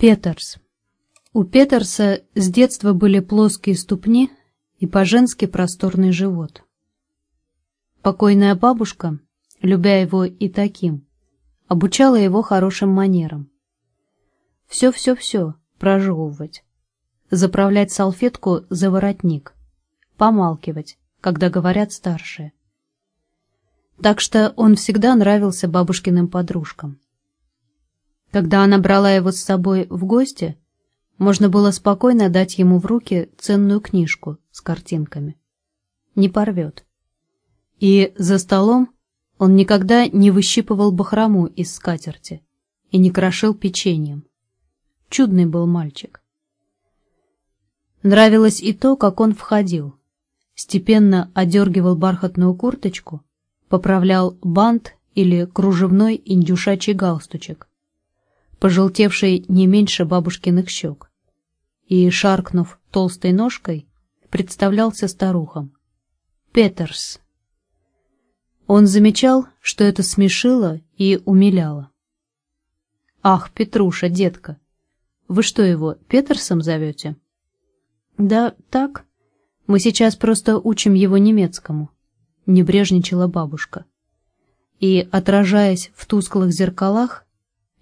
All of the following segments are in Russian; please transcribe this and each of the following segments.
Петерс. У Петерса с детства были плоские ступни и по-женски просторный живот. Покойная бабушка, любя его и таким, обучала его хорошим манерам. Все-все-все прожевывать, заправлять салфетку за воротник, помалкивать, когда говорят старшие. Так что он всегда нравился бабушкиным подружкам. Когда она брала его с собой в гости, можно было спокойно дать ему в руки ценную книжку с картинками. Не порвет. И за столом он никогда не выщипывал бахрому из скатерти и не крошил печеньем. Чудный был мальчик. Нравилось и то, как он входил. Степенно одергивал бархатную курточку, поправлял бант или кружевной индюшачий галстучек, пожелтевший не меньше бабушкиных щек, и, шаркнув толстой ножкой, представлялся старухам. «Петерс». Он замечал, что это смешило и умиляло. «Ах, Петруша, детка, вы что его Петерсом зовете?» «Да так, мы сейчас просто учим его немецкому», — небрежничала бабушка. И, отражаясь в тусклых зеркалах,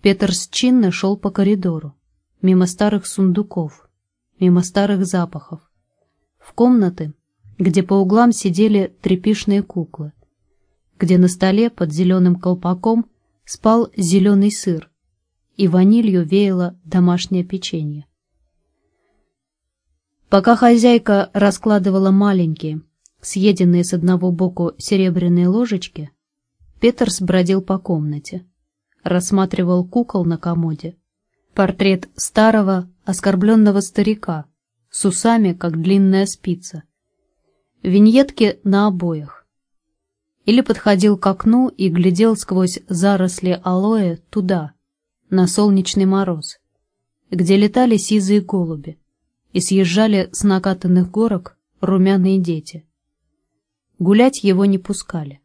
Петерс чинно шел по коридору, мимо старых сундуков, мимо старых запахов, в комнаты, где по углам сидели тряпишные куклы, где на столе под зеленым колпаком спал зеленый сыр, и ванилью веяло домашнее печенье. Пока хозяйка раскладывала маленькие, съеденные с одного боку серебряные ложечки, Петерс бродил по комнате рассматривал кукол на комоде. Портрет старого, оскорбленного старика, с усами, как длинная спица. Виньетки на обоях. Или подходил к окну и глядел сквозь заросли алоэ туда, на солнечный мороз, где летали сизые голуби и съезжали с накатанных горок румяные дети. Гулять его не пускали.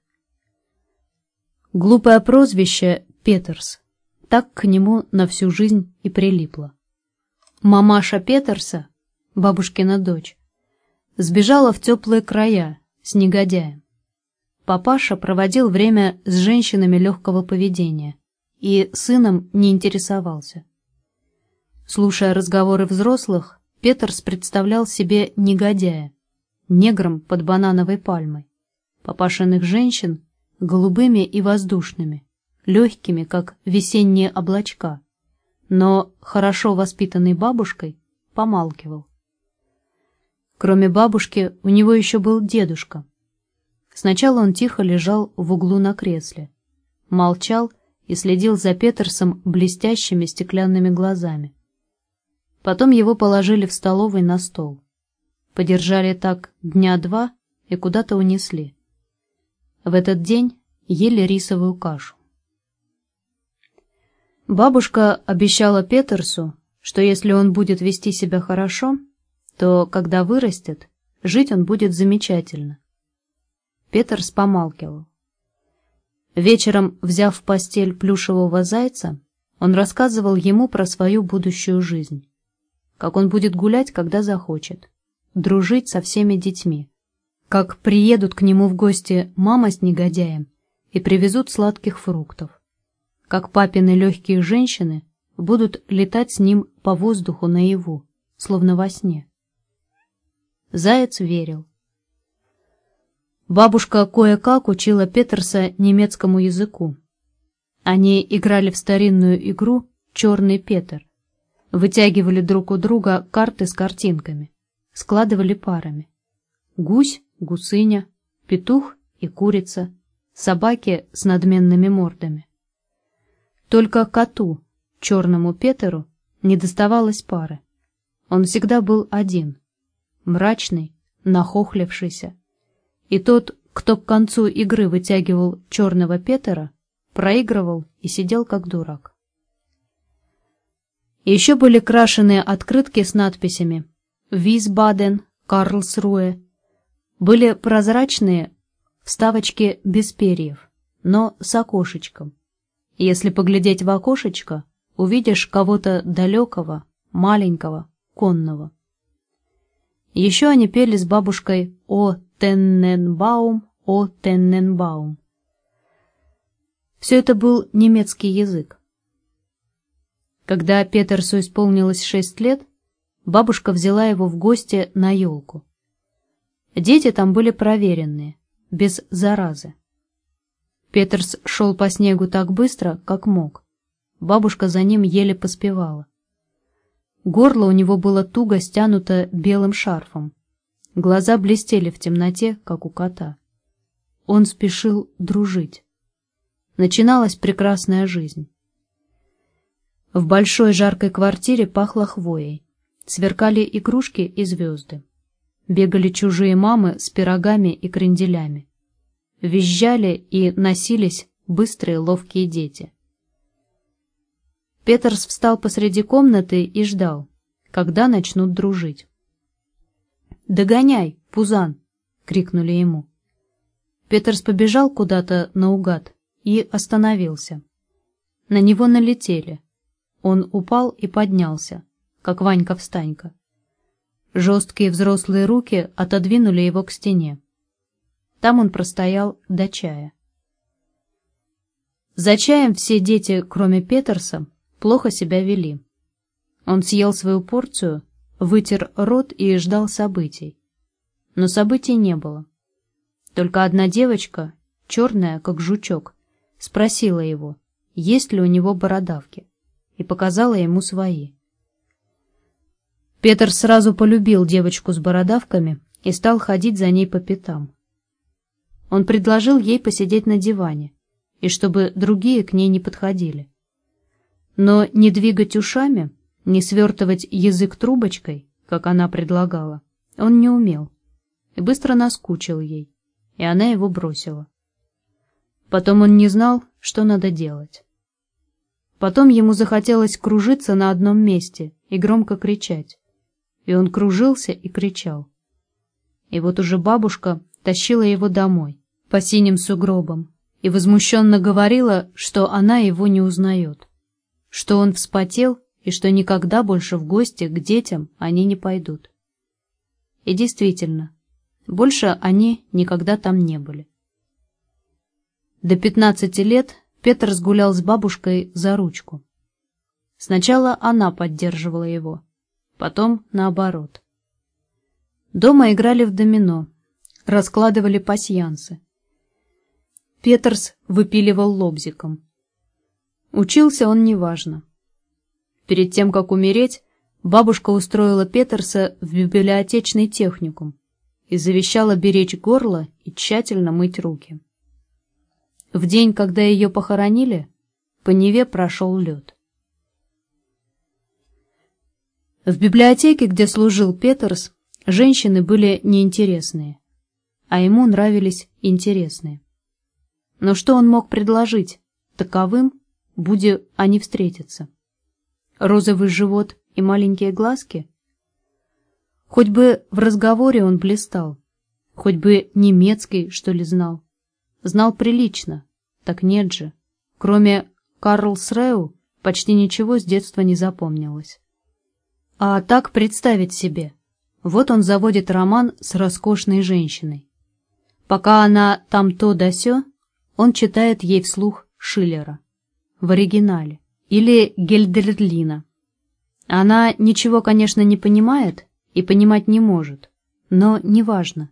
Глупое прозвище Петерс. Так к нему на всю жизнь и прилипло. Мамаша Петерса, бабушкина дочь, сбежала в теплые края с негодяем. Папаша проводил время с женщинами легкого поведения и сыном не интересовался. Слушая разговоры взрослых, Петерс представлял себе негодяя, негром под банановой пальмой, папашиных женщин голубыми и воздушными, легкими, как весенние облачка, но хорошо воспитанной бабушкой помалкивал. Кроме бабушки, у него еще был дедушка. Сначала он тихо лежал в углу на кресле, молчал и следил за Петерсом блестящими стеклянными глазами. Потом его положили в столовой на стол. Подержали так дня два и куда-то унесли. В этот день ели рисовую кашу. Бабушка обещала Петерсу, что если он будет вести себя хорошо, то, когда вырастет, жить он будет замечательно. Петерс помалкивал. Вечером, взяв в постель плюшевого зайца, он рассказывал ему про свою будущую жизнь. Как он будет гулять, когда захочет, дружить со всеми детьми. Как приедут к нему в гости мама с негодяем и привезут сладких фруктов как папины легкие женщины будут летать с ним по воздуху наяву, словно во сне. Заяц верил. Бабушка кое-как учила Петерса немецкому языку. Они играли в старинную игру «Черный Петер», вытягивали друг у друга карты с картинками, складывали парами. Гусь, гусыня, петух и курица, собаки с надменными мордами. Только коту, черному Петеру, не доставалось пары. Он всегда был один, мрачный, нахохлившийся. И тот, кто к концу игры вытягивал черного Петера, проигрывал и сидел как дурак. Еще были крашеные открытки с надписями «Висбаден», «Карлсруэ». Были прозрачные вставочки без перьев, но с окошечком. Если поглядеть в окошечко, увидишь кого-то далекого, маленького, конного. Еще они пели с бабушкой «О Тенненбаум, о Тенненбаум». Все это был немецкий язык. Когда Петерсу исполнилось шесть лет, бабушка взяла его в гости на елку. Дети там были проверенные, без заразы. Петерс шел по снегу так быстро, как мог. Бабушка за ним еле поспевала. Горло у него было туго стянуто белым шарфом. Глаза блестели в темноте, как у кота. Он спешил дружить. Начиналась прекрасная жизнь. В большой жаркой квартире пахло хвоей. Сверкали игрушки и звезды. Бегали чужие мамы с пирогами и кренделями. Визжали и носились быстрые ловкие дети. Петерс встал посреди комнаты и ждал, когда начнут дружить. «Догоняй, Пузан!» — крикнули ему. Петерс побежал куда-то наугад и остановился. На него налетели. Он упал и поднялся, как Ванька-встанька. Жесткие взрослые руки отодвинули его к стене. Там он простоял до чая. За чаем все дети, кроме Петерса, плохо себя вели. Он съел свою порцию, вытер рот и ждал событий. Но событий не было. Только одна девочка, черная, как жучок, спросила его, есть ли у него бородавки, и показала ему свои. Петр сразу полюбил девочку с бородавками и стал ходить за ней по пятам. Он предложил ей посидеть на диване, и чтобы другие к ней не подходили. Но не двигать ушами, не свертывать язык трубочкой, как она предлагала, он не умел, и быстро наскучил ей, и она его бросила. Потом он не знал, что надо делать. Потом ему захотелось кружиться на одном месте и громко кричать. И он кружился и кричал. И вот уже бабушка тащила его домой, по синим сугробам, и возмущенно говорила, что она его не узнает что он вспотел и что никогда больше в гости к детям они не пойдут. И действительно, больше они никогда там не были. До пятнадцати лет Петр сгулял с бабушкой за ручку. Сначала она поддерживала его, потом наоборот. Дома играли в домино, раскладывали пасьянсы. Петерс выпиливал лобзиком. Учился он неважно. Перед тем, как умереть, бабушка устроила Петерса в библиотечный техникум и завещала беречь горло и тщательно мыть руки. В день, когда ее похоронили, по Неве прошел лед. В библиотеке, где служил Петерс, женщины были неинтересные, а ему нравились интересные. Но что он мог предложить таковым, Буде они встретятся. Розовый живот и маленькие глазки? Хоть бы в разговоре он блистал, хоть бы немецкий, что ли, знал. Знал прилично, так нет же. Кроме Карлсреу почти ничего с детства не запомнилось. А так представить себе. Вот он заводит роман с роскошной женщиной. Пока она там то да сё, он читает ей вслух Шиллера в оригинале, или Гельдерлина. Она ничего, конечно, не понимает и понимать не может, но не важно.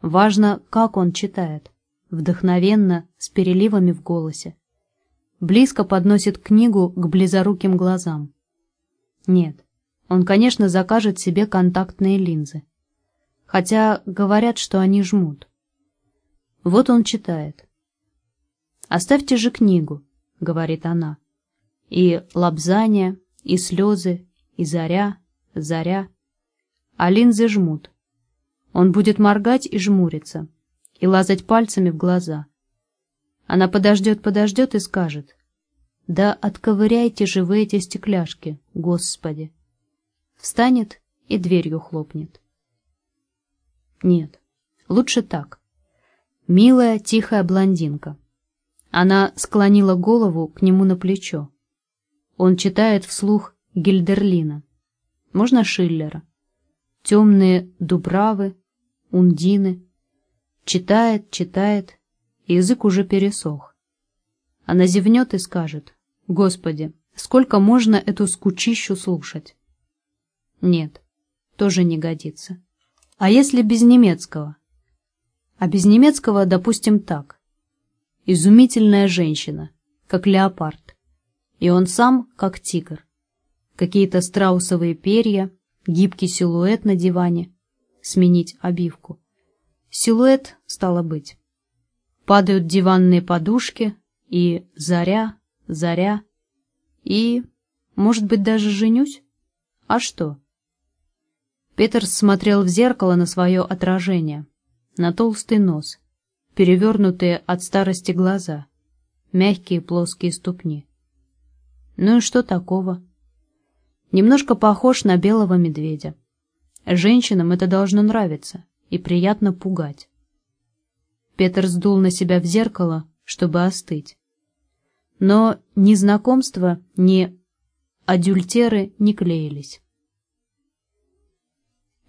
Важно, как он читает, вдохновенно, с переливами в голосе. Близко подносит книгу к близоруким глазам. Нет, он, конечно, закажет себе контактные линзы. Хотя говорят, что они жмут. Вот он читает. Оставьте же книгу, говорит она. И лапзание, и слезы, и заря, заря. А линзы жмут. Он будет моргать и жмуриться, и лазать пальцами в глаза. Она подождет-подождет и скажет, «Да отковыряйте же вы эти стекляшки, Господи!» Встанет и дверью хлопнет. Нет, лучше так. Милая, тихая блондинка. Она склонила голову к нему на плечо. Он читает вслух Гильдерлина. Можно Шиллера. Темные дубравы, ундины. Читает, читает, язык уже пересох. Она зевнет и скажет, «Господи, сколько можно эту скучищу слушать?» Нет, тоже не годится. А если без немецкого? А без немецкого, допустим, так. Изумительная женщина, как леопард. И он сам, как тигр. Какие-то страусовые перья, гибкий силуэт на диване. Сменить обивку. Силуэт, стало быть. Падают диванные подушки, и заря, заря, и, может быть, даже женюсь? А что? Петерс смотрел в зеркало на свое отражение, на толстый нос, перевернутые от старости глаза, мягкие плоские ступни. Ну и что такого? Немножко похож на белого медведя. Женщинам это должно нравиться и приятно пугать. Петр сдул на себя в зеркало, чтобы остыть. Но ни знакомства, ни адюльтеры не клеились.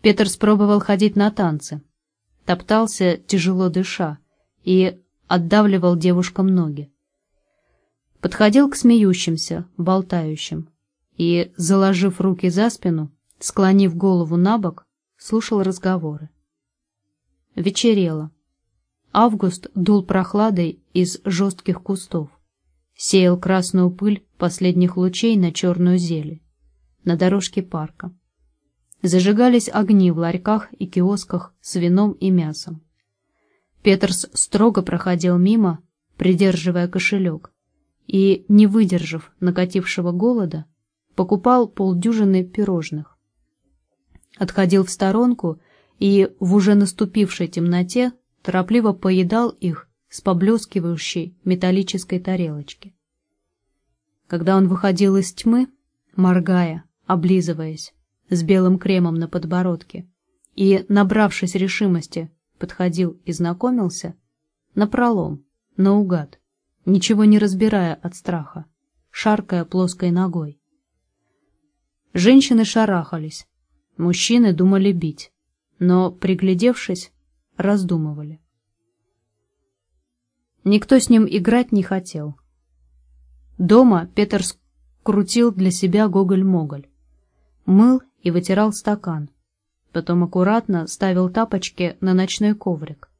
Петр спробовал ходить на танцы, топтался, тяжело дыша, и отдавливал девушкам ноги. Подходил к смеющимся, болтающим, и, заложив руки за спину, склонив голову на бок, слушал разговоры. Вечерело. Август дул прохладой из жестких кустов, сеял красную пыль последних лучей на черную зелень, на дорожке парка. Зажигались огни в ларьках и киосках с вином и мясом. Петерс строго проходил мимо, придерживая кошелек, и, не выдержав накатившего голода, покупал полдюжины пирожных. Отходил в сторонку и в уже наступившей темноте торопливо поедал их с поблескивающей металлической тарелочки. Когда он выходил из тьмы, моргая, облизываясь, с белым кремом на подбородке, и, набравшись решимости, подходил и знакомился, напролом, наугад, ничего не разбирая от страха, шаркая плоской ногой. Женщины шарахались, мужчины думали бить, но, приглядевшись, раздумывали. Никто с ним играть не хотел. Дома Петр скрутил для себя гоголь-моголь, мыл и вытирал стакан. Потом аккуратно ставил тапочки на ночной коврик,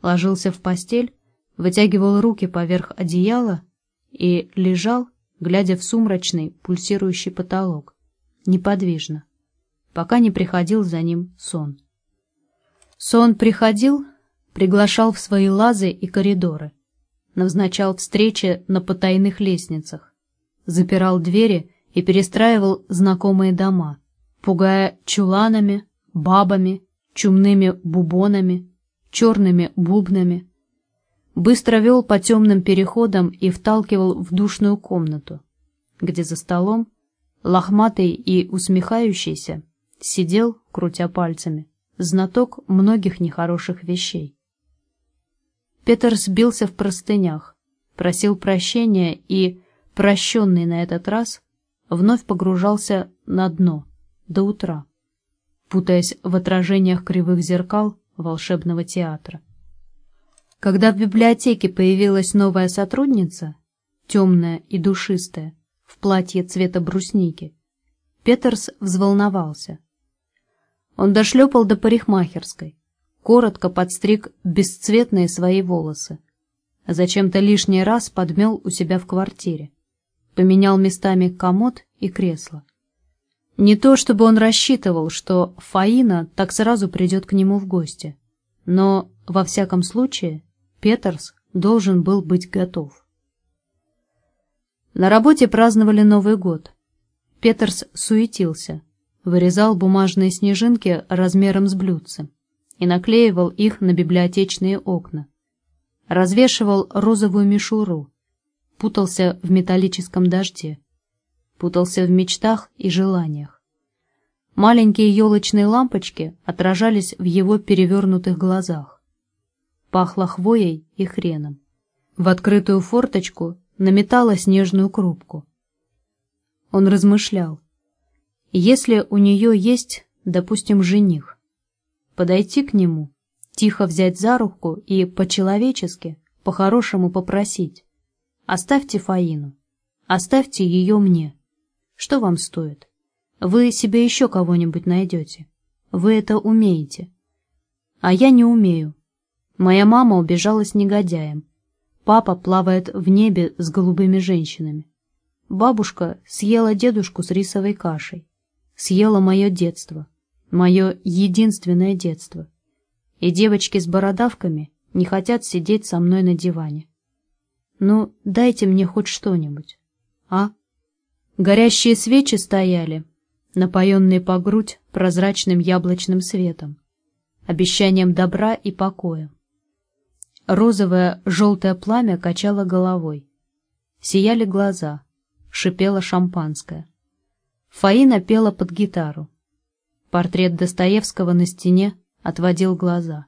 ложился в постель, вытягивал руки поверх одеяла и лежал, глядя в сумрачный пульсирующий потолок, неподвижно, пока не приходил за ним сон. Сон приходил, приглашал в свои лазы и коридоры, назначал встречи на потайных лестницах, запирал двери и перестраивал знакомые дома — пугая чуланами, бабами, чумными бубонами, черными бубнами. Быстро вел по темным переходам и вталкивал в душную комнату, где за столом, лохматый и усмехающийся, сидел, крутя пальцами, знаток многих нехороших вещей. Петр сбился в простынях, просил прощения и, прощенный на этот раз, вновь погружался на дно — до утра, путаясь в отражениях кривых зеркал волшебного театра. Когда в библиотеке появилась новая сотрудница, темная и душистая, в платье цвета брусники, Петерс взволновался. Он дошлепал до парикмахерской, коротко подстриг бесцветные свои волосы, а зачем-то лишний раз подмел у себя в квартире, поменял местами комод и кресло. Не то чтобы он рассчитывал, что Фаина так сразу придет к нему в гости, но, во всяком случае, Петерс должен был быть готов. На работе праздновали Новый год. Петерс суетился, вырезал бумажные снежинки размером с блюдце и наклеивал их на библиотечные окна, развешивал розовую мишуру, путался в металлическом дожде, путался в мечтах и желаниях. Маленькие елочные лампочки отражались в его перевернутых глазах. Пахло хвоей и хреном. В открытую форточку наметала снежную крупку. Он размышлял. Если у нее есть, допустим, жених, подойти к нему, тихо взять за руку и по-человечески, по-хорошему попросить. Оставьте Фаину, оставьте ее мне. Что вам стоит? Вы себе еще кого-нибудь найдете. Вы это умеете. А я не умею. Моя мама убежала с негодяем. Папа плавает в небе с голубыми женщинами. Бабушка съела дедушку с рисовой кашей. Съела мое детство. Мое единственное детство. И девочки с бородавками не хотят сидеть со мной на диване. Ну, дайте мне хоть что-нибудь. А? Горящие свечи стояли, напоенные по грудь прозрачным яблочным светом, обещанием добра и покоя. Розовое желтое пламя качало головой. Сияли глаза, шипело шампанское. Фаина пела под гитару. Портрет Достоевского на стене отводил глаза.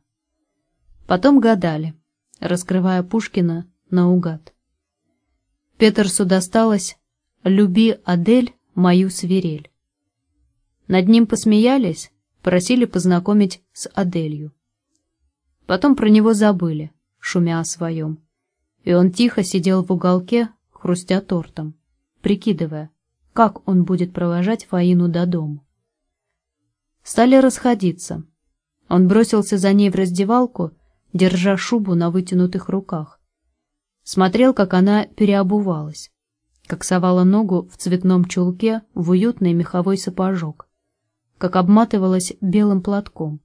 Потом гадали, раскрывая Пушкина наугад. Петерсу досталось «Люби, Адель, мою свирель». Над ним посмеялись, просили познакомить с Аделью. Потом про него забыли, шумя о своем. И он тихо сидел в уголке, хрустя тортом, прикидывая, как он будет провожать Фаину до дому. Стали расходиться. Он бросился за ней в раздевалку, держа шубу на вытянутых руках. Смотрел, как она переобувалась, как совала ногу в цветном чулке в уютный меховой сапожок, как обматывалась белым платком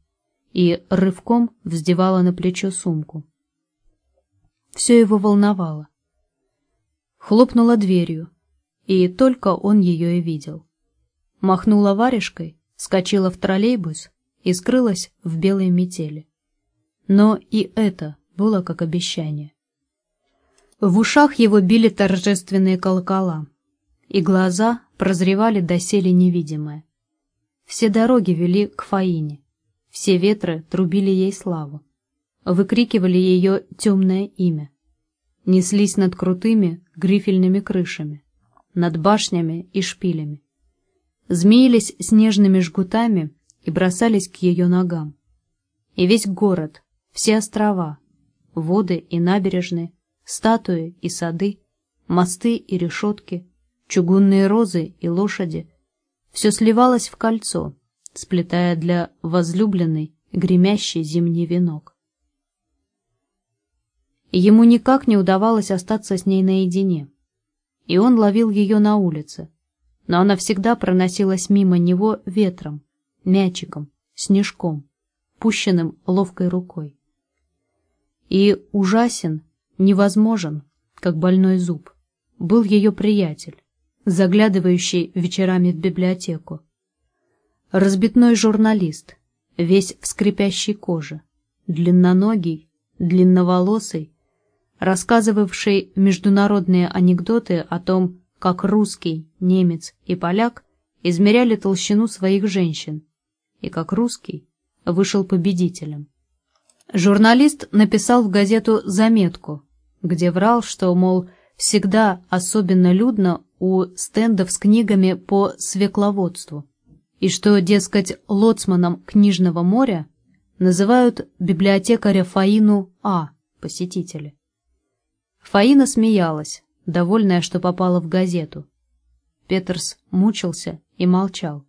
и рывком вздевала на плечо сумку. Все его волновало. Хлопнула дверью, и только он ее и видел. Махнула варежкой, скочила в троллейбус и скрылась в белой метели. Но и это было как обещание. В ушах его били торжественные колокола, и глаза прозревали доселе невидимое. Все дороги вели к Фаине, все ветры трубили ей славу выкрикивали ее темное имя. Неслись над крутыми грифельными крышами, над башнями и шпилями. Змеились снежными жгутами и бросались к ее ногам. И весь город, все острова, воды и набережные, статуи и сады, мосты и решетки, чугунные розы и лошади — все сливалось в кольцо, сплетая для возлюбленной гремящий зимний венок. Ему никак не удавалось остаться с ней наедине. И он ловил ее на улице. Но она всегда проносилась мимо него ветром, мячиком, снежком, пущенным ловкой рукой. И ужасен, невозможен, как больной зуб, был ее приятель, заглядывающий вечерами в библиотеку. Разбитной журналист, весь в скрипящей коже, длинноногий, длинноволосый, рассказывавший международные анекдоты о том, как русский, немец и поляк измеряли толщину своих женщин, и как русский вышел победителем. Журналист написал в газету заметку, где врал, что, мол, всегда особенно людно у стендов с книгами по свекловодству, и что, дескать, лоцманом книжного моря называют библиотекаря Фаину А, посетители. Фаина смеялась, довольная, что попала в газету. Петерс мучился и молчал.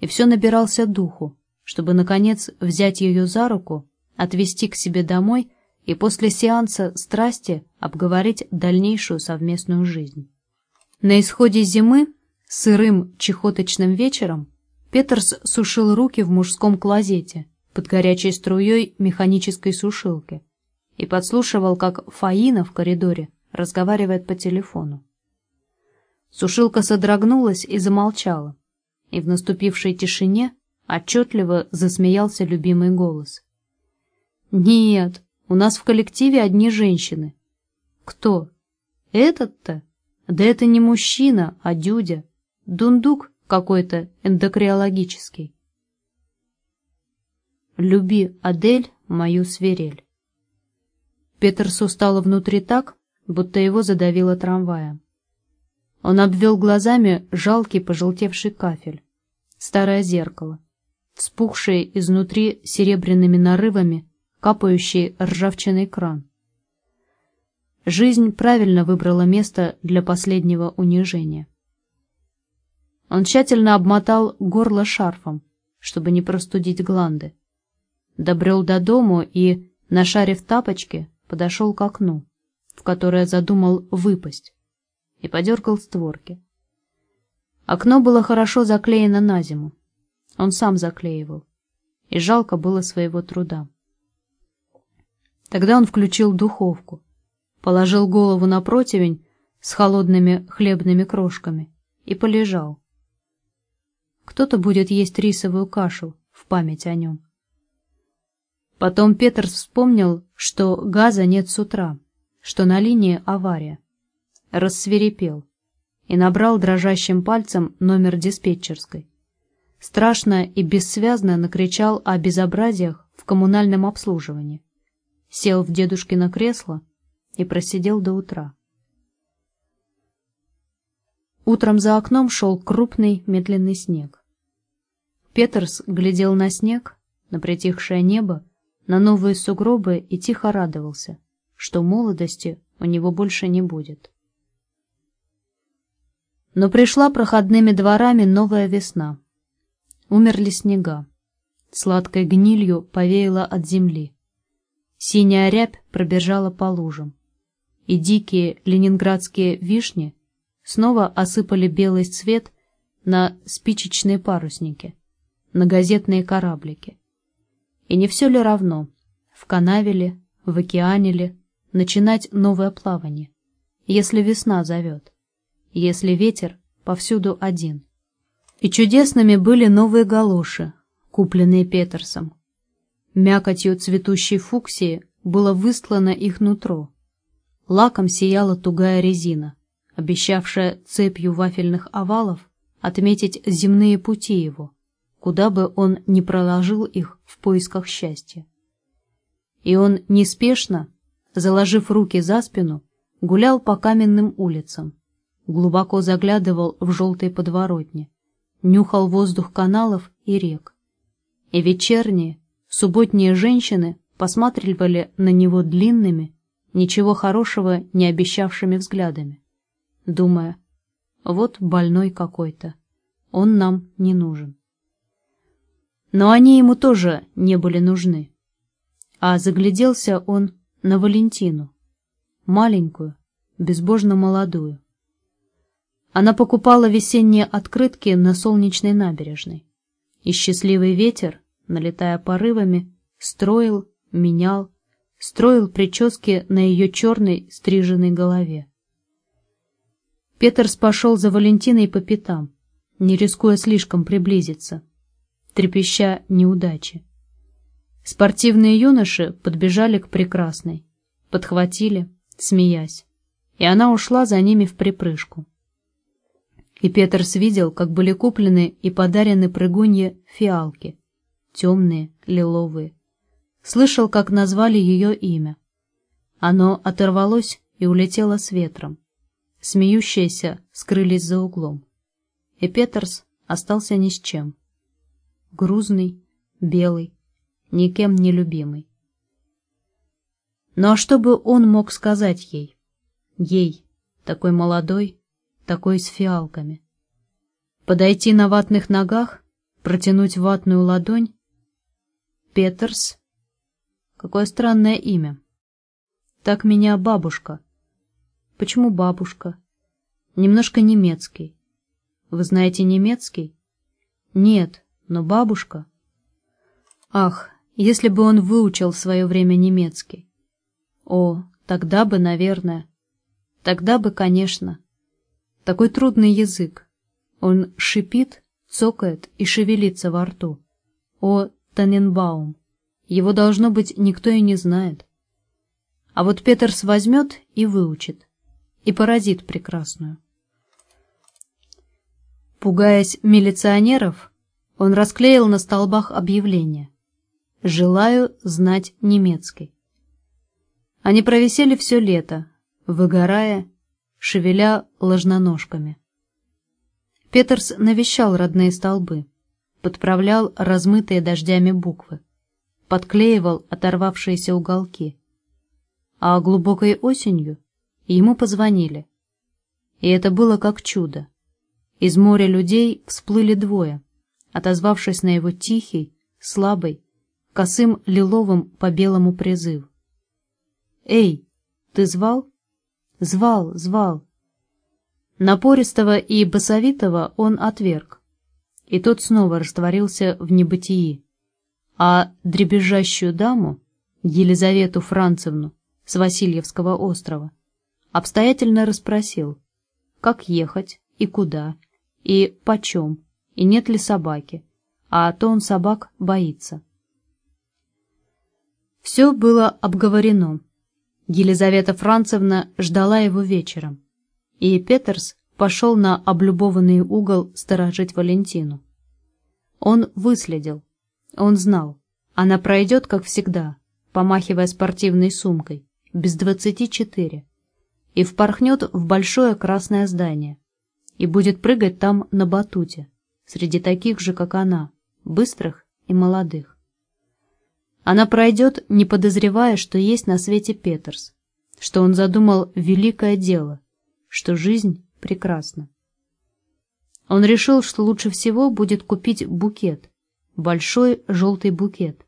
И все набирался духу, чтобы, наконец, взять ее за руку, отвезти к себе домой и после сеанса страсти обговорить дальнейшую совместную жизнь. На исходе зимы, сырым чехоточным вечером, Петерс сушил руки в мужском клозете под горячей струей механической сушилки и подслушивал, как Фаина в коридоре разговаривает по телефону. Сушилка содрогнулась и замолчала, и в наступившей тишине отчетливо засмеялся любимый голос. «Нет, у нас в коллективе одни женщины». «Кто? Этот-то? Да это не мужчина, а дюдя. Дундук какой-то эндокриологический». «Люби, Адель, мою свирель». Петерсу стало внутри так, будто его задавило трамваем. Он обвел глазами жалкий пожелтевший кафель, старое зеркало, вспухшие изнутри серебряными нарывами, капающий ржавчиной кран. Жизнь правильно выбрала место для последнего унижения. Он тщательно обмотал горло шарфом, чтобы не простудить гланды. Добрел до дому и, нашарив тапочки, подошел к окну, в которое задумал выпасть, и подергал створки. Окно было хорошо заклеено на зиму. Он сам заклеивал, и жалко было своего труда. Тогда он включил духовку, положил голову на противень с холодными хлебными крошками и полежал. Кто-то будет есть рисовую кашу в память о нем. Потом Петерс вспомнил, что газа нет с утра, что на линии авария. Рассверепел и набрал дрожащим пальцем номер диспетчерской. Страшно и бессвязно накричал о безобразиях в коммунальном обслуживании. Сел в дедушкино кресло и просидел до утра. Утром за окном шел крупный медленный снег. Петерс глядел на снег, на притихшее небо, на новые сугробы и тихо радовался, что молодости у него больше не будет. Но пришла проходными дворами новая весна. Умерли снега. Сладкой гнилью повеяло от земли. Синяя рябь пробежала по лужам. И дикие ленинградские вишни снова осыпали белый цвет на спичечные парусники, на газетные кораблики. И не все ли равно, в канаве ли, в океане ли, начинать новое плавание, если весна зовет, если ветер повсюду один. И чудесными были новые галоши, купленные Петерсом. Мякотью цветущей фуксии было выстлано их нутро. Лаком сияла тугая резина, обещавшая цепью вафельных овалов отметить земные пути его, куда бы он ни проложил их в поисках счастья. И он неспешно, заложив руки за спину, гулял по каменным улицам, глубоко заглядывал в желтые подворотни, нюхал воздух каналов и рек. И вечерние, субботние женщины посматривали на него длинными, ничего хорошего не обещавшими взглядами, думая, вот больной какой-то, он нам не нужен. Но они ему тоже не были нужны. А загляделся он на Валентину, маленькую, безбожно молодую. Она покупала весенние открытки на солнечной набережной, и счастливый ветер, налетая порывами, строил, менял, строил прически на ее черной стриженной голове. Петерс пошел за Валентиной по пятам, не рискуя слишком приблизиться трепеща неудачи. Спортивные юноши подбежали к прекрасной, подхватили, смеясь, и она ушла за ними в припрыжку. И Петерс видел, как были куплены и подарены прыгунье фиалки, темные, лиловые. Слышал, как назвали ее имя. Оно оторвалось и улетело с ветром. Смеющиеся скрылись за углом. И Петерс остался ни с чем грузный, белый, никем не любимый. Ну а что бы он мог сказать ей? Ей, такой молодой, такой с фиалками. Подойти на ватных ногах, протянуть ватную ладонь? Петерс? Какое странное имя. Так меня бабушка. Почему бабушка? Немножко немецкий. Вы знаете немецкий? Нет, но бабушка... Ах, если бы он выучил в свое время немецкий. О, тогда бы, наверное. Тогда бы, конечно. Такой трудный язык. Он шипит, цокает и шевелится во рту. О, Таненбаум. Его, должно быть, никто и не знает. А вот Петерс возьмет и выучит. И поразит прекрасную. Пугаясь милиционеров, он расклеил на столбах объявление «Желаю знать немецкий». Они провисели все лето, выгорая, шевеля ложноножками. Петерс навещал родные столбы, подправлял размытые дождями буквы, подклеивал оторвавшиеся уголки. А глубокой осенью ему позвонили. И это было как чудо. Из моря людей всплыли двое, отозвавшись на его тихий, слабый, косым лиловым по белому призыв. «Эй, ты звал?» «Звал, звал». Напористого и басовитого он отверг, и тот снова растворился в небытии, а дребезжащую даму, Елизавету Францевну с Васильевского острова, обстоятельно расспросил, как ехать и куда, и почем, и нет ли собаки, а то он собак боится. Все было обговорено. Елизавета Францевна ждала его вечером, и Петерс пошел на облюбованный угол сторожить Валентину. Он выследил, он знал, она пройдет, как всегда, помахивая спортивной сумкой, без двадцати четыре, и впорхнет в большое красное здание, и будет прыгать там на батуте, среди таких же, как она, быстрых и молодых. Она пройдет, не подозревая, что есть на свете Петерс, что он задумал великое дело, что жизнь прекрасна. Он решил, что лучше всего будет купить букет, большой желтый букет,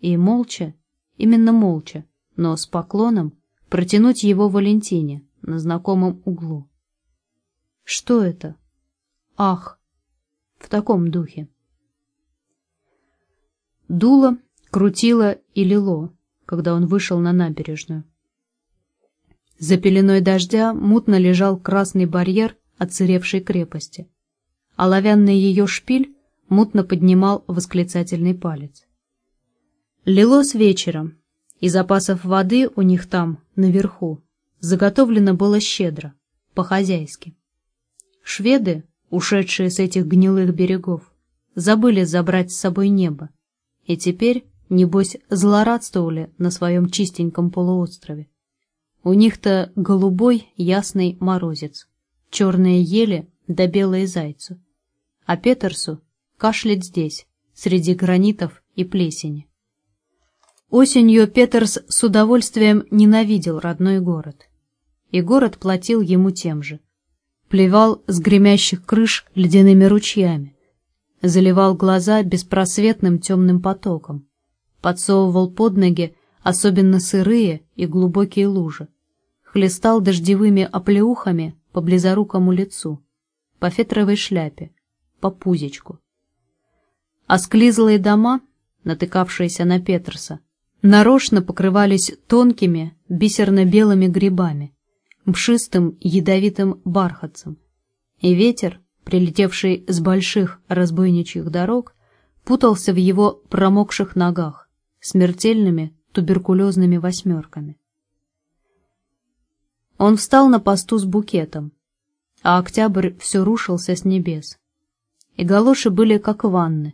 и молча, именно молча, но с поклоном, протянуть его Валентине на знакомом углу. Что это? Ах! В таком духе. Дуло, крутило и лило, когда он вышел на набережную. За пеленой дождя мутно лежал красный барьер отсыревшей крепости. Оловянный ее шпиль мутно поднимал восклицательный палец. Лило с вечером, и запасов воды у них там, наверху, заготовлено было щедро, по-хозяйски. Шведы, ушедшие с этих гнилых берегов, забыли забрать с собой небо, и теперь, небось, злорадствовали на своем чистеньком полуострове. У них-то голубой ясный морозец, черные ели да белые зайцу. А Петерсу кашлять здесь, среди гранитов и плесени. Осенью Петерс с удовольствием ненавидел родной город. И город платил ему тем же. Плевал с гремящих крыш ледяными ручьями, заливал глаза беспросветным темным потоком, подсовывал под ноги особенно сырые и глубокие лужи, хлестал дождевыми оплеухами по близорукому лицу, по фетровой шляпе, по пузечку. А склизлые дома, натыкавшиеся на Петерса, нарочно покрывались тонкими бисерно-белыми грибами, мшистым ядовитым бархатцем, и ветер, прилетевший с больших разбойничьих дорог, путался в его промокших ногах смертельными туберкулезными восьмерками. Он встал на посту с букетом, а октябрь все рушился с небес. И галоши были как ванны,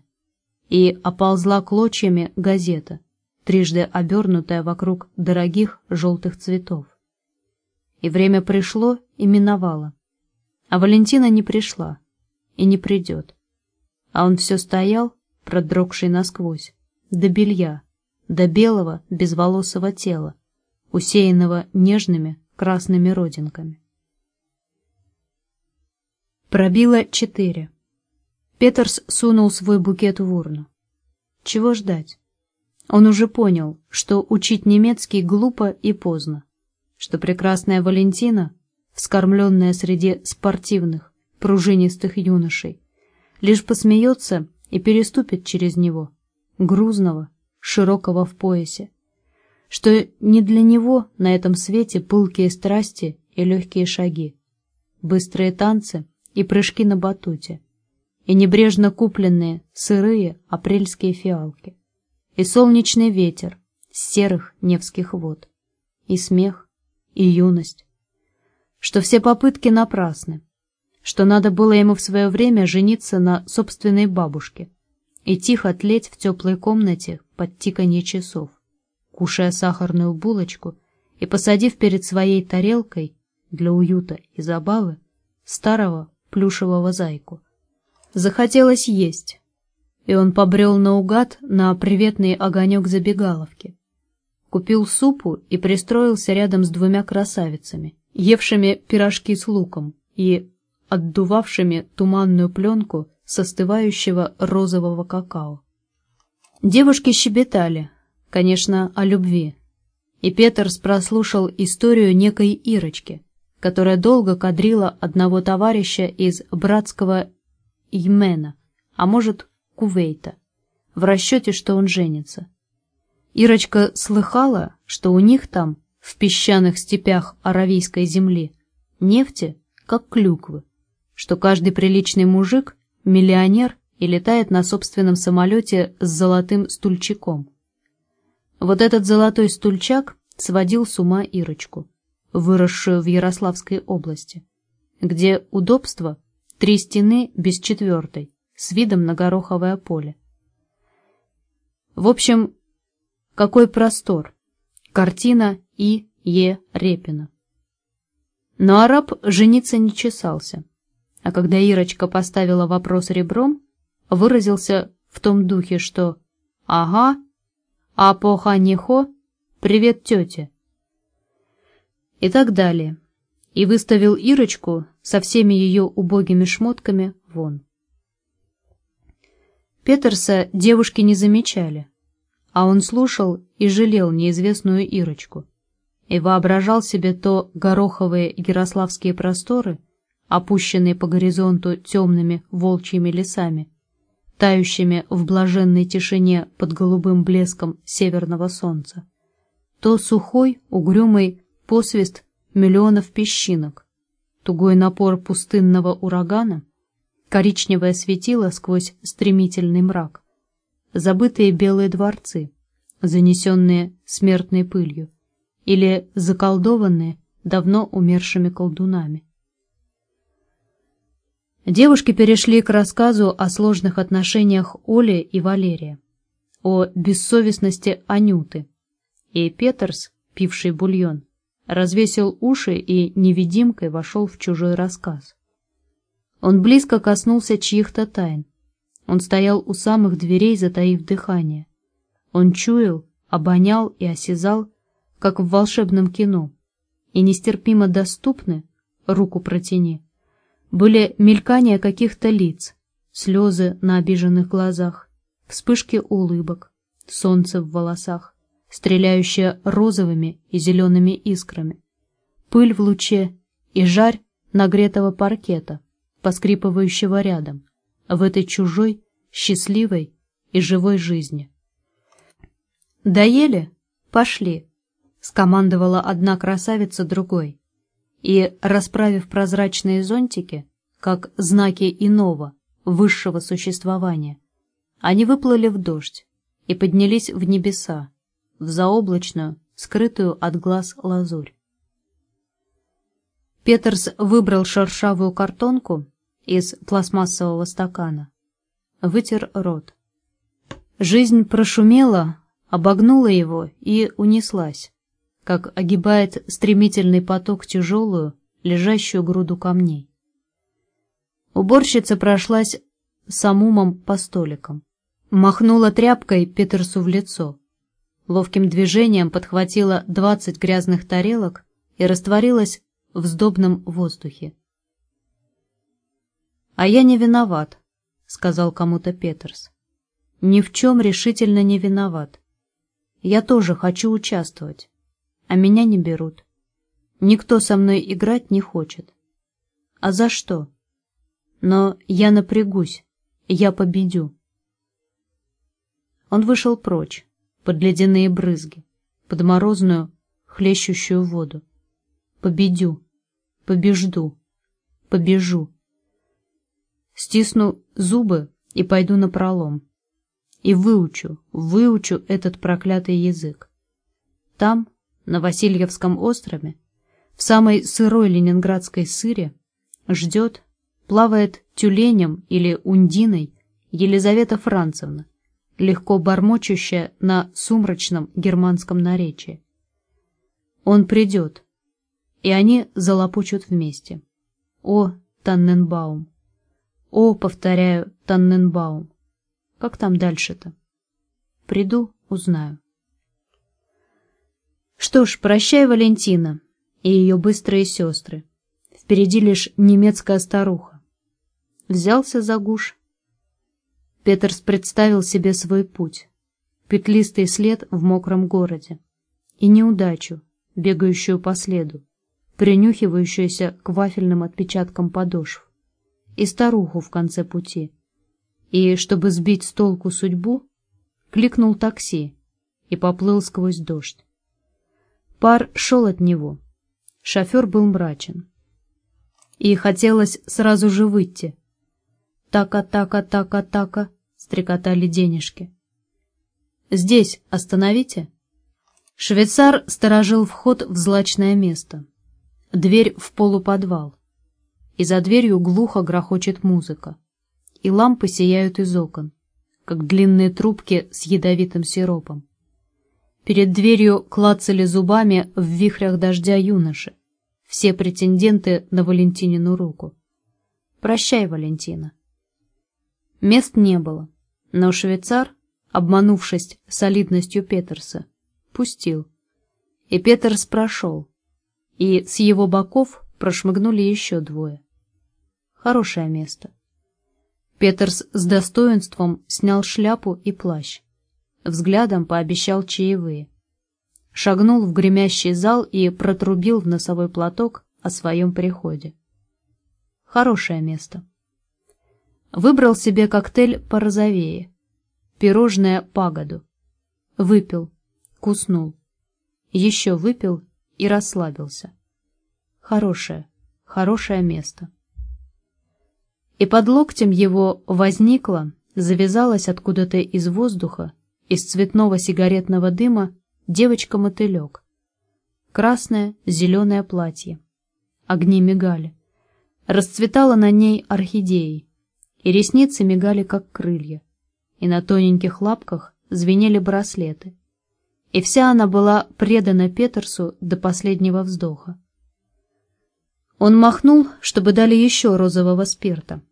и оползла клочьями газета, трижды обернутая вокруг дорогих желтых цветов. И время пришло и миновало, а Валентина не пришла и не придет. А он все стоял, продрогший насквозь, до белья, до белого безволосого тела, усеянного нежными красными родинками. Пробило четыре. Петерс сунул свой букет в урну. Чего ждать? Он уже понял, что учить немецкий глупо и поздно, что прекрасная Валентина, вскормленная среди спортивных, пружинистых юношей, лишь посмеется и переступит через него, грузного, широкого в поясе, что не для него на этом свете пылкие страсти и легкие шаги, быстрые танцы и прыжки на батуте, и небрежно купленные сырые апрельские фиалки, и солнечный ветер с серых невских вод, и смех, и юность, что все попытки напрасны, что надо было ему в свое время жениться на собственной бабушке и тихо тлеть в теплой комнате под тиканье часов, кушая сахарную булочку и посадив перед своей тарелкой для уюта и забавы старого плюшевого зайку. Захотелось есть, и он побрел наугад на приветный огонек забегаловки. Купил супу и пристроился рядом с двумя красавицами, евшими пирожки с луком и отдувавшими туманную пленку состывающего розового какао. Девушки щебетали, конечно, о любви, и Петерс прослушал историю некой Ирочки, которая долго кадрила одного товарища из братского Ймена, а может, Кувейта, в расчете, что он женится. Ирочка слыхала, что у них там, в песчаных степях Аравийской земли, нефти, как клюквы, что каждый приличный мужик – миллионер и летает на собственном самолете с золотым стульчиком. Вот этот золотой стульчак сводил с ума Ирочку, выросшую в Ярославской области, где удобство – три стены без четвертой, с видом на гороховое поле. В общем, какой простор. Картина И. Е. Репина. Но араб жениться не чесался. А когда Ирочка поставила вопрос ребром, выразился в том духе, что «Ага, а по ханихо привет тете». И так далее. И выставил Ирочку со всеми ее убогими шмотками вон. Петерса девушки не замечали а он слушал и жалел неизвестную Ирочку и воображал себе то гороховые ярославские просторы, опущенные по горизонту темными волчьими лесами, тающими в блаженной тишине под голубым блеском северного солнца, то сухой, угрюмый посвист миллионов песчинок, тугой напор пустынного урагана, коричневое светило сквозь стремительный мрак, забытые белые дворцы, занесенные смертной пылью, или заколдованные давно умершими колдунами. Девушки перешли к рассказу о сложных отношениях Оли и Валерия, о бессовестности Анюты, и Петерс, пивший бульон, развесил уши и невидимкой вошел в чужой рассказ. Он близко коснулся чьих-то тайн, он стоял у самых дверей, затаив дыхание. Он чуял, обонял и осязал, как в волшебном кино. И нестерпимо доступны, руку протяни, были мелькания каких-то лиц, слезы на обиженных глазах, вспышки улыбок, солнце в волосах, стреляющее розовыми и зелеными искрами, пыль в луче и жарь нагретого паркета, поскрипывающего рядом, в этой чужой, счастливой и живой жизни. «Доели? Пошли!» — скомандовала одна красавица другой. И, расправив прозрачные зонтики, как знаки иного, высшего существования, они выплыли в дождь и поднялись в небеса, в заоблачную, скрытую от глаз лазурь. Петерс выбрал шершавую картонку из пластмассового стакана. Вытер рот. Жизнь прошумела, обогнула его и унеслась, как огибает стремительный поток тяжелую, лежащую груду камней. Уборщица прошлась самумом по столикам. Махнула тряпкой Петерсу в лицо. Ловким движением подхватила двадцать грязных тарелок и растворилась в сдобном воздухе. «А я не виноват», — сказал кому-то Петерс. «Ни в чем решительно не виноват. Я тоже хочу участвовать, а меня не берут. Никто со мной играть не хочет. А за что? Но я напрягусь, я победю». Он вышел прочь, под ледяные брызги, под морозную, хлещущую воду. Победю, побежду, побежу стисну зубы и пойду на пролом. И выучу, выучу этот проклятый язык. Там, на Васильевском острове, в самой сырой ленинградской сыре, ждет, плавает тюленем или ундиной Елизавета Францевна, легко бормочущая на сумрачном германском наречии. Он придет, и они залопочут вместе. О, Танненбаум! О, повторяю, Танненбаум! Как там дальше-то? Приду, узнаю. Что ж, прощай, Валентина и ее быстрые сестры. Впереди лишь немецкая старуха. Взялся за гуш. Петерс представил себе свой путь. Петлистый след в мокром городе. И неудачу, бегающую по следу, принюхивающуюся к вафельным отпечаткам подошв. И старуху в конце пути. И, чтобы сбить с толку судьбу, кликнул такси и поплыл сквозь дождь. Пар шел от него. Шофер был мрачен. И хотелось сразу же выйти. «Така-така-така-така», — стрекотали денежки. «Здесь остановите». Швейцар сторожил вход в злачное место. Дверь в полуподвал. И за дверью глухо грохочет музыка. И лампы сияют из окон, как длинные трубки с ядовитым сиропом. Перед дверью клацали зубами в вихрях дождя юноши. Все претенденты на Валентинину руку. «Прощай, Валентина». Мест не было, но швейцар, обманувшись солидностью Петерса, пустил. И Петерс прошел, и с его боков прошмыгнули еще двое. Хорошее место. Петерс с достоинством снял шляпу и плащ взглядом пообещал чаевые. Шагнул в гремящий зал и протрубил в носовой платок о своем приходе. Хорошее место. Выбрал себе коктейль порозовее, пирожное пагоду. Выпил, куснул. Еще выпил и расслабился. Хорошее, хорошее место. И под локтем его возникло, завязалось откуда-то из воздуха из цветного сигаретного дыма девочка-мотылек. Красное, зеленое платье. Огни мигали. Расцветала на ней орхидеей, и ресницы мигали, как крылья, и на тоненьких лапках звенели браслеты. И вся она была предана Петерсу до последнего вздоха. Он махнул, чтобы дали еще розового спирта,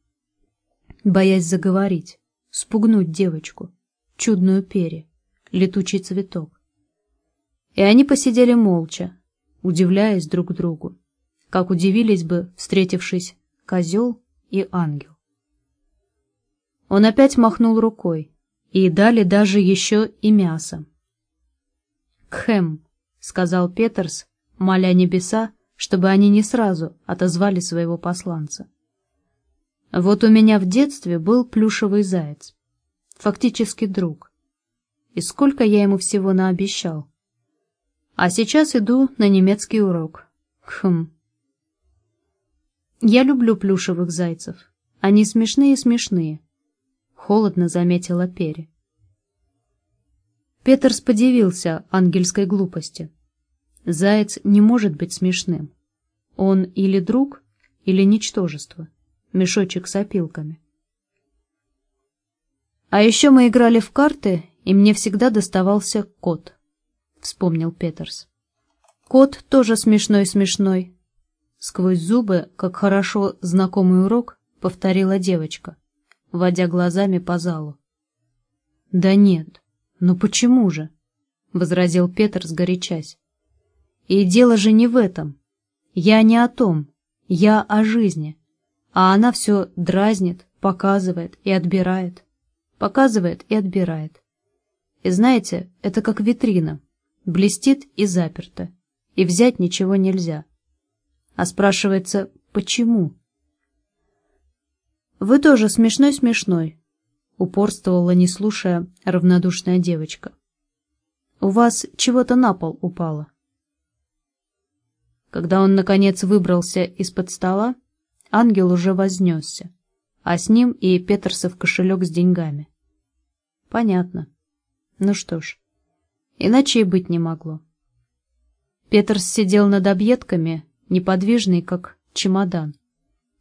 боясь заговорить, спугнуть девочку чудную перья, летучий цветок. И они посидели молча, удивляясь друг другу, как удивились бы, встретившись, козел и ангел. Он опять махнул рукой, и дали даже еще и мясо. «Кхэм», — сказал Петерс, моля небеса, чтобы они не сразу отозвали своего посланца. «Вот у меня в детстве был плюшевый заяц фактически друг. И сколько я ему всего наобещал. А сейчас иду на немецкий урок. Хм. Я люблю плюшевых зайцев. Они смешные-смешные. Холодно заметила Перри. Петерс подивился ангельской глупости. Заяц не может быть смешным. Он или друг, или ничтожество. Мешочек с опилками. А еще мы играли в карты, и мне всегда доставался кот, — вспомнил Петерс. Кот тоже смешной-смешной. Сквозь зубы, как хорошо знакомый урок, повторила девочка, водя глазами по залу. «Да нет, ну почему же?» — возразил Петерс, горячась. «И дело же не в этом. Я не о том, я о жизни, а она все дразнит, показывает и отбирает показывает и отбирает. И знаете, это как витрина, блестит и заперта, и взять ничего нельзя. А спрашивается, почему? «Вы тоже смешной-смешной», — упорствовала, не слушая, равнодушная девочка. «У вас чего-то на пол упало». Когда он, наконец, выбрался из-под стола, ангел уже вознесся а с ним и Петерсов кошелек с деньгами. Понятно. Ну что ж, иначе и быть не могло. Петерс сидел над объедками, неподвижный, как чемодан.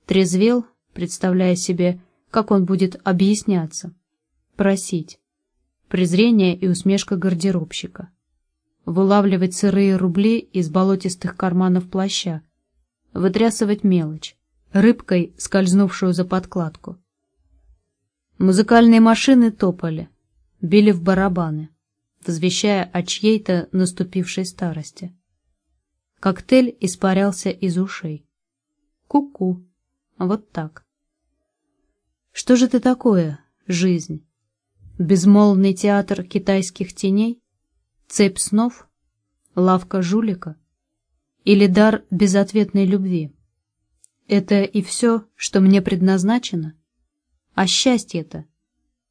Трезвел, представляя себе, как он будет объясняться, просить. Презрение и усмешка гардеробщика. вылавливать сырые рубли из болотистых карманов плаща, вытрясывать мелочь, рыбкой, скользнувшую за подкладку. Музыкальные машины топали, били в барабаны, возвещая о чьей-то наступившей старости. Коктейль испарялся из ушей. Ку-ку. Вот так. Что же ты такое, жизнь? Безмолвный театр китайских теней? Цепь снов? Лавка жулика? Или дар безответной любви? Это и все, что мне предназначено? А счастье-то?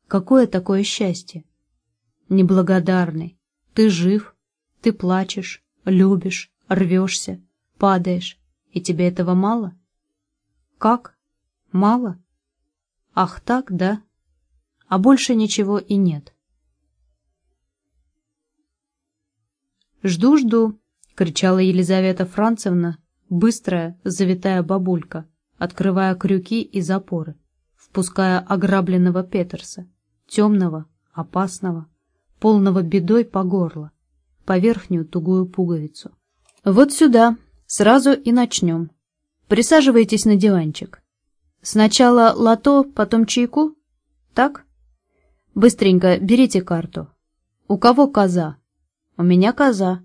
Какое такое счастье? Неблагодарный. Ты жив, ты плачешь, любишь, рвешься, падаешь, и тебе этого мало? Как? Мало? Ах так, да? А больше ничего и нет. «Жду-жду!» — кричала Елизавета Францевна, быстрая, завитая бабулька, открывая крюки и запоры, впуская ограбленного Петерса, темного, опасного, полного бедой по горло, по верхнюю тугую пуговицу. «Вот сюда, сразу и начнем. Присаживайтесь на диванчик. Сначала лото, потом чайку? Так? Быстренько берите карту. У кого коза? У меня коза.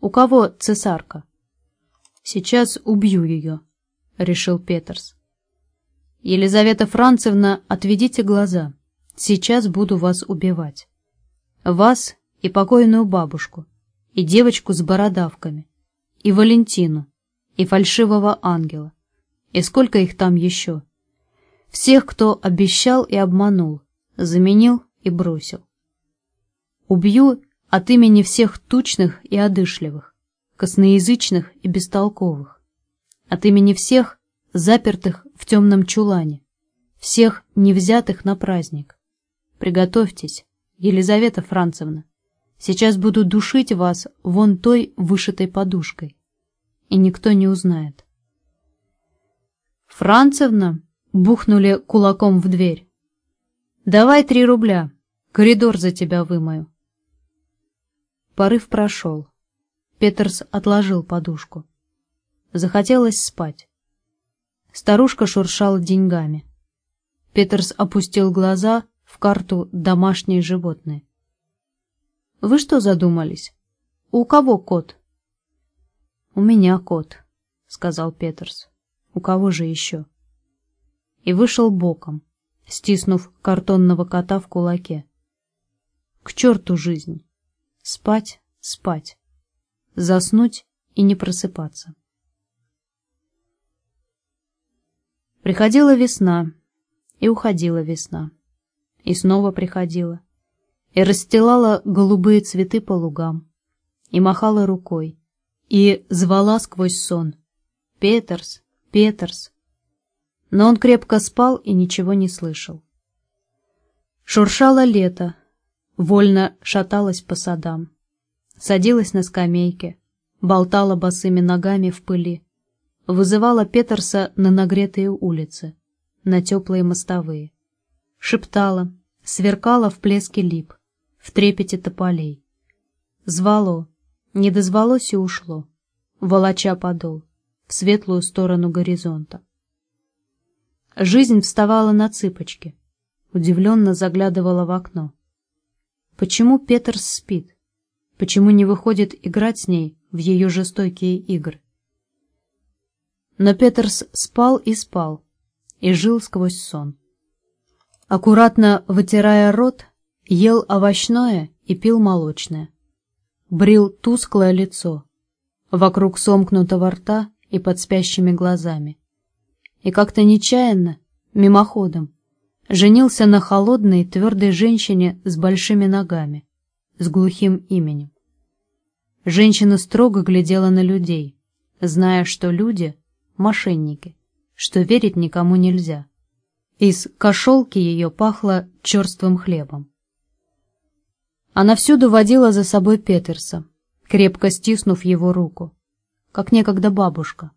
У кого цесарка? Сейчас убью ее, — решил Петерс. Елизавета Францевна, отведите глаза. Сейчас буду вас убивать. Вас и покойную бабушку, и девочку с бородавками и Валентину, и фальшивого ангела, и сколько их там еще. Всех, кто обещал и обманул, заменил и бросил. Убью от имени всех тучных и одышливых, косноязычных и бестолковых, от имени всех, запертых в темном чулане, всех невзятых на праздник. Приготовьтесь, Елизавета Францевна. Сейчас буду душить вас вон той вышитой подушкой, и никто не узнает. Францевна бухнули кулаком в дверь. «Давай три рубля, коридор за тебя вымою». Порыв прошел. Петерс отложил подушку. Захотелось спать. Старушка шуршала деньгами. Петерс опустил глаза в карту «Домашние животные». Вы что задумались? У кого кот? У меня кот, сказал Петерс. У кого же еще? И вышел боком, стиснув картонного кота в кулаке. К черту жизнь! Спать, спать. Заснуть и не просыпаться. Приходила весна, и уходила весна, и снова приходила и расстилала голубые цветы по лугам, и махала рукой, и звала сквозь сон «Петерс! Петерс!» Но он крепко спал и ничего не слышал. Шуршало лето, вольно шаталась по садам, садилась на скамейке, болтала босыми ногами в пыли, вызывала Петерса на нагретые улицы, на теплые мостовые, шептала, сверкала в плеске лип, в трепете тополей. Звало, не дозвалось и ушло, волоча подол, в светлую сторону горизонта. Жизнь вставала на цыпочки, удивленно заглядывала в окно. Почему Петерс спит? Почему не выходит играть с ней в ее жестокие игры? Но Петерс спал и спал, и жил сквозь сон. Аккуратно вытирая рот, Ел овощное и пил молочное. Брил тусклое лицо, вокруг сомкнутого рта и под спящими глазами. И как-то нечаянно, мимоходом, женился на холодной твердой женщине с большими ногами, с глухим именем. Женщина строго глядела на людей, зная, что люди — мошенники, что верить никому нельзя. Из кошелки ее пахло черствым хлебом. Она всюду водила за собой Петерса, крепко стиснув его руку, как некогда бабушка.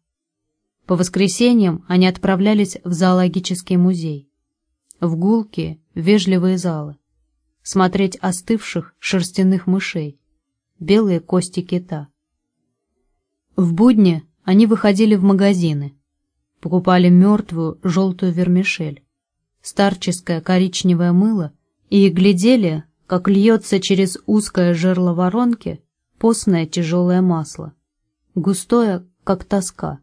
По воскресеньям они отправлялись в зоологический музей, в гулкие, вежливые залы, смотреть остывших шерстяных мышей, белые кости кита. В будни они выходили в магазины, покупали мертвую желтую вермишель, старческое коричневое мыло и глядели, как льется через узкое жерло воронки постное тяжелое масло, густое, как тоска,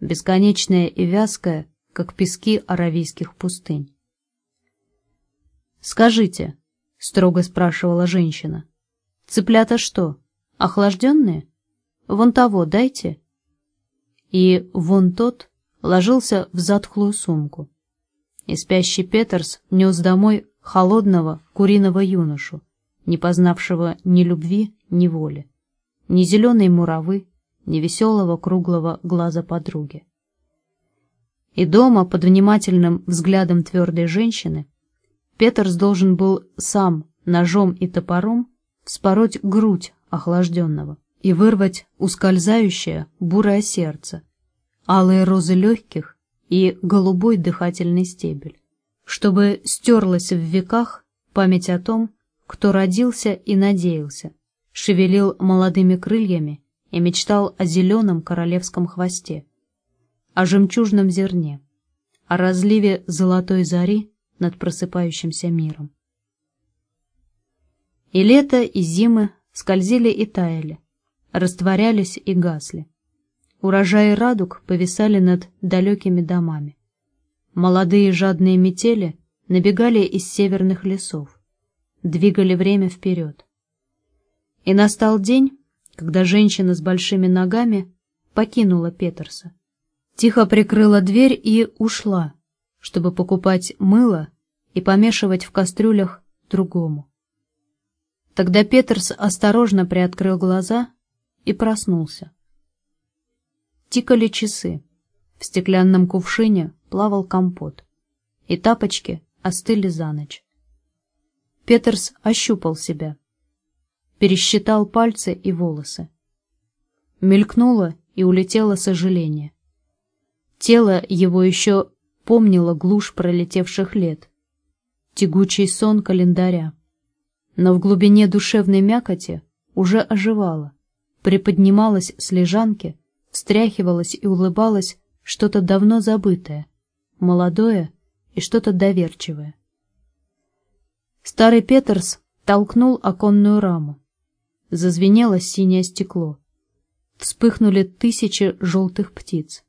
бесконечное и вязкое, как пески аравийских пустынь. «Скажите», — строго спрашивала женщина, — «цыплята что, охлажденные? Вон того дайте». И вон тот ложился в затхлую сумку. И спящий Петерс нес домой холодного куриного юношу, не познавшего ни любви, ни воли, ни зеленой муравы, ни веселого круглого глаза подруги. И дома, под внимательным взглядом твердой женщины, Петерс должен был сам ножом и топором вспороть грудь охлажденного и вырвать ускользающее бурое сердце, алые розы легких и голубой дыхательный стебель, чтобы стерлась в веках память о том, кто родился и надеялся, шевелил молодыми крыльями и мечтал о зеленом королевском хвосте, о жемчужном зерне, о разливе золотой зари над просыпающимся миром. И лето, и зимы скользили и таяли, растворялись и гасли. Урожаи радуг повисали над далекими домами. Молодые жадные метели набегали из северных лесов, двигали время вперед. И настал день, когда женщина с большими ногами покинула Петерса. Тихо прикрыла дверь и ушла, чтобы покупать мыло и помешивать в кастрюлях другому. Тогда Петерс осторожно приоткрыл глаза и проснулся. Тикали часы. В стеклянном кувшине плавал компот. И тапочки остыли за ночь. Петерс ощупал себя. Пересчитал пальцы и волосы. Мелькнуло и улетело сожаление. Тело его еще помнило глушь пролетевших лет. Тягучий сон календаря. Но в глубине душевной мякоти уже оживало, приподнималось с лежанки, встряхивалось и улыбалось что-то давно забытое, молодое и что-то доверчивое. Старый Петерс толкнул оконную раму. Зазвенело синее стекло. Вспыхнули тысячи желтых птиц.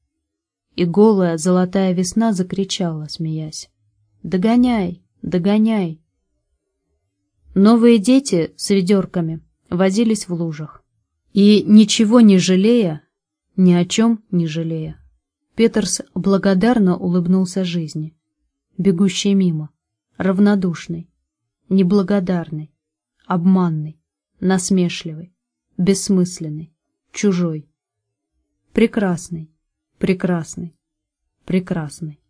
И голая золотая весна закричала, смеясь. «Догоняй! Догоняй!» Новые дети с ведерками возились в лужах. И, ничего не жалея, ни о чем не жалея, Петерс благодарно улыбнулся жизни, бегущей мимо, равнодушный, неблагодарный, обманный, насмешливый, бессмысленный, чужой. Прекрасный, прекрасный, прекрасный.